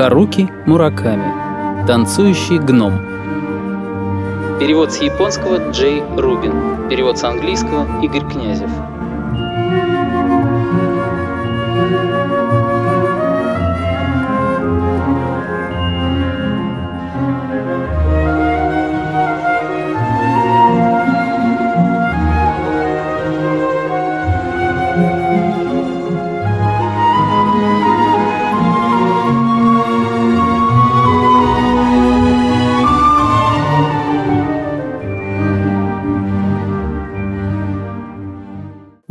Харуки Мураками. Танцующий гном. Перевод с японского Джей Рубин. Перевод с английского Игорь Князев.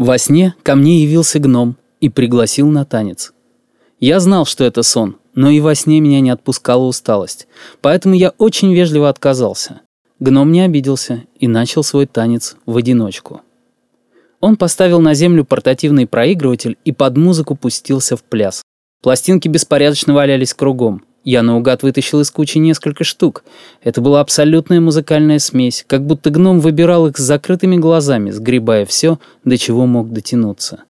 Во сне ко мне явился гном и пригласил на танец. Я знал, что это сон, но и во сне меня не отпускала усталость, поэтому я очень вежливо отказался. Гном не обиделся и начал свой танец в одиночку. Он поставил на землю портативный проигрыватель и под музыку пустился в пляс. Пластинки беспорядочно валялись кругом. Я наугад вытащил из кучи несколько штук. Это была абсолютная музыкальная смесь, как будто гном выбирал их с закрытыми глазами, сгребая все, до чего мог дотянуться.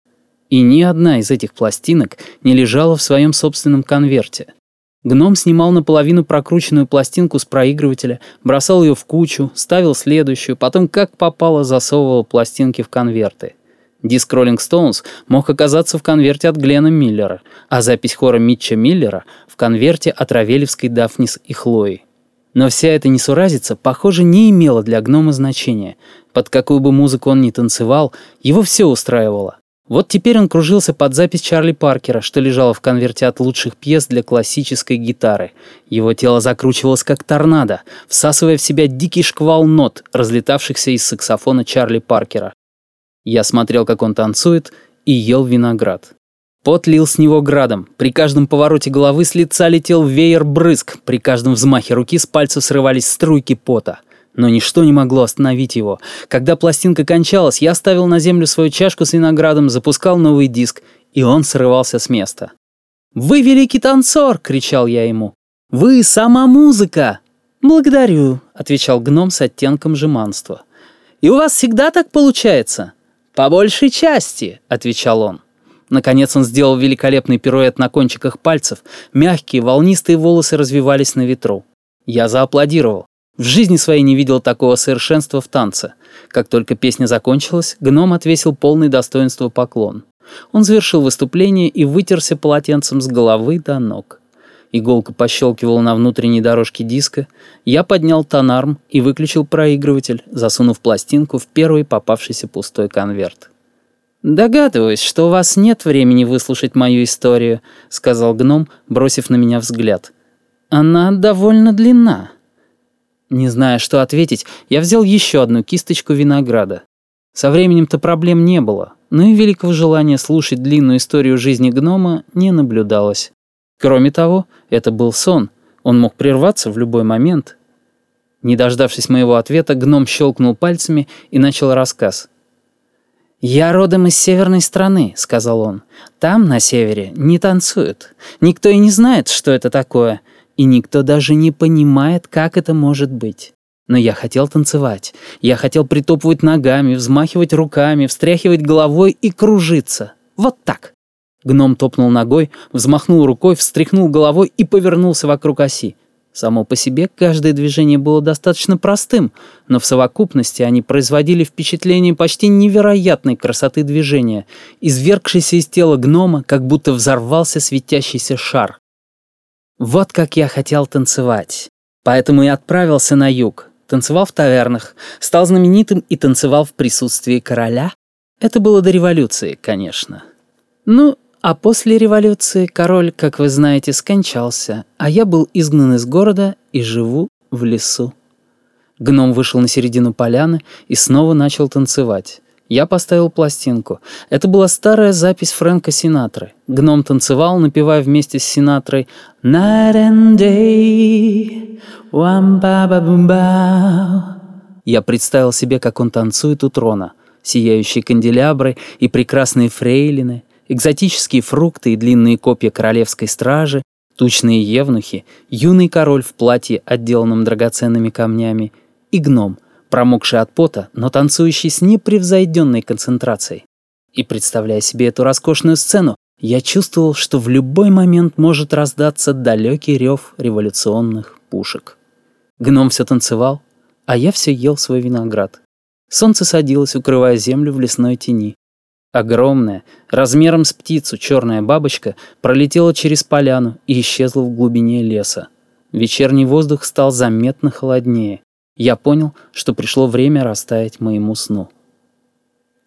И ни одна из этих пластинок не лежала в своем собственном конверте. Гном снимал наполовину прокрученную пластинку с проигрывателя, бросал ее в кучу, ставил следующую, потом как попало засовывал пластинки в конверты. Диск Rolling Stones мог оказаться в конверте от Глена Миллера, а запись хора Митча Миллера в конверте от Равелевской Дафнис и Хлои. Но вся эта несуразица, похоже, не имела для гнома значения. Под какую бы музыку он ни танцевал, его все устраивало. Вот теперь он кружился под запись Чарли Паркера, что лежало в конверте от лучших пьес для классической гитары. Его тело закручивалось как торнадо, всасывая в себя дикий шквал нот, разлетавшихся из саксофона Чарли Паркера. Я смотрел, как он танцует, и ел виноград. Пот лил с него градом. При каждом повороте головы с лица летел веер брызг. При каждом взмахе руки с пальцев срывались струйки пота. Но ничто не могло остановить его. Когда пластинка кончалась, я ставил на землю свою чашку с виноградом, запускал новый диск, и он срывался с места. «Вы великий танцор!» — кричал я ему. «Вы сама музыка!» «Благодарю», — отвечал гном с оттенком жеманства. «И у вас всегда так получается?» «По большей части», — отвечал он. Наконец он сделал великолепный пируэт на кончиках пальцев, мягкие, волнистые волосы развивались на ветру. Я зааплодировал. В жизни своей не видел такого совершенства в танце. Как только песня закончилась, гном отвесил полный достоинства поклон. Он завершил выступление и вытерся полотенцем с головы до ног. Иголка пощелкивала на внутренней дорожке диска. Я поднял тонарм и выключил проигрыватель, засунув пластинку в первый попавшийся пустой конверт. «Догадываюсь, что у вас нет времени выслушать мою историю», — сказал гном, бросив на меня взгляд. «Она довольно длинна». Не зная, что ответить, я взял еще одну кисточку винограда. Со временем-то проблем не было, но и великого желания слушать длинную историю жизни гнома не наблюдалось. Кроме того, это был сон. Он мог прерваться в любой момент. Не дождавшись моего ответа, гном щелкнул пальцами и начал рассказ. «Я родом из северной страны», — сказал он. «Там, на севере, не танцуют. Никто и не знает, что это такое. И никто даже не понимает, как это может быть. Но я хотел танцевать. Я хотел притопывать ногами, взмахивать руками, встряхивать головой и кружиться. Вот так. Гном топнул ногой, взмахнул рукой, встряхнул головой и повернулся вокруг оси. Само по себе каждое движение было достаточно простым, но в совокупности они производили впечатление почти невероятной красоты движения, извергшийся из тела гнома, как будто взорвался светящийся шар. Вот как я хотел танцевать. Поэтому и отправился на юг. Танцевал в тавернах, стал знаменитым и танцевал в присутствии короля. Это было до революции, конечно. Ну, а после революции король, как вы знаете, скончался, а я был изгнан из города и живу в лесу. Гном вышел на середину поляны и снова начал танцевать. Я поставил пластинку. Это была старая запись Фрэнка Синатры. Гном танцевал, напевая вместе с Синатрой «Night and day, wam ba ba ba Я представил себе, как он танцует у трона. Сияющие канделябры и прекрасные фрейлины, экзотические фрукты и длинные копья королевской стражи, тучные евнухи, юный король в платье, отделанном драгоценными камнями, и гном, промокший от пота, но танцующий с непревзойденной концентрацией. И представляя себе эту роскошную сцену, Я чувствовал, что в любой момент может раздаться далекий рев революционных пушек. Гном все танцевал, а я все ел свой виноград. Солнце садилось, укрывая землю в лесной тени. Огромная, размером с птицу, черная бабочка пролетела через поляну и исчезла в глубине леса. Вечерний воздух стал заметно холоднее. Я понял, что пришло время растаять моему сну.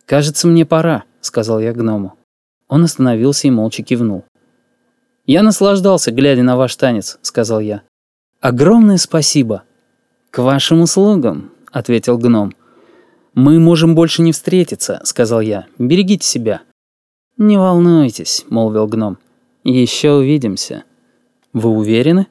«Кажется, мне пора», — сказал я гному. Он остановился и молча кивнул. «Я наслаждался, глядя на ваш танец», — сказал я. «Огромное спасибо». «К вашим услугам», — ответил гном. «Мы можем больше не встретиться», — сказал я. «Берегите себя». «Не волнуйтесь», — молвил гном. «Еще увидимся». «Вы уверены?»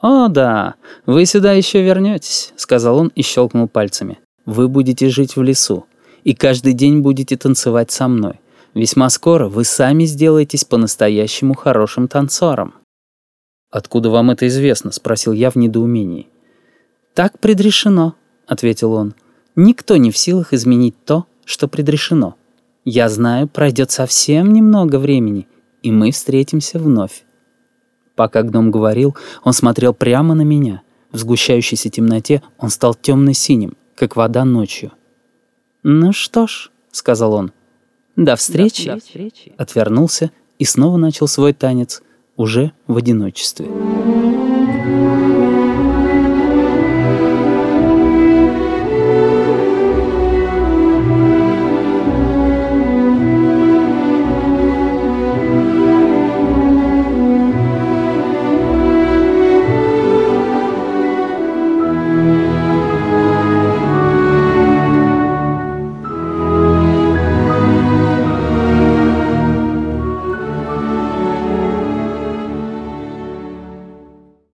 «О, да, вы сюда еще вернетесь», — сказал он и щелкнул пальцами. «Вы будете жить в лесу, и каждый день будете танцевать со мной. Весьма скоро вы сами сделаетесь по-настоящему хорошим танцором». «Откуда вам это известно?» — спросил я в недоумении. «Так предрешено», — ответил он. «Никто не в силах изменить то, что предрешено. Я знаю, пройдет совсем немного времени, и мы встретимся вновь». Пока гном говорил, он смотрел прямо на меня. В сгущающейся темноте он стал темно-синим, как вода ночью. «Ну что ж», — сказал он, «До встречи!» До встречи. Отвернулся и снова начал свой танец, уже в одиночестве.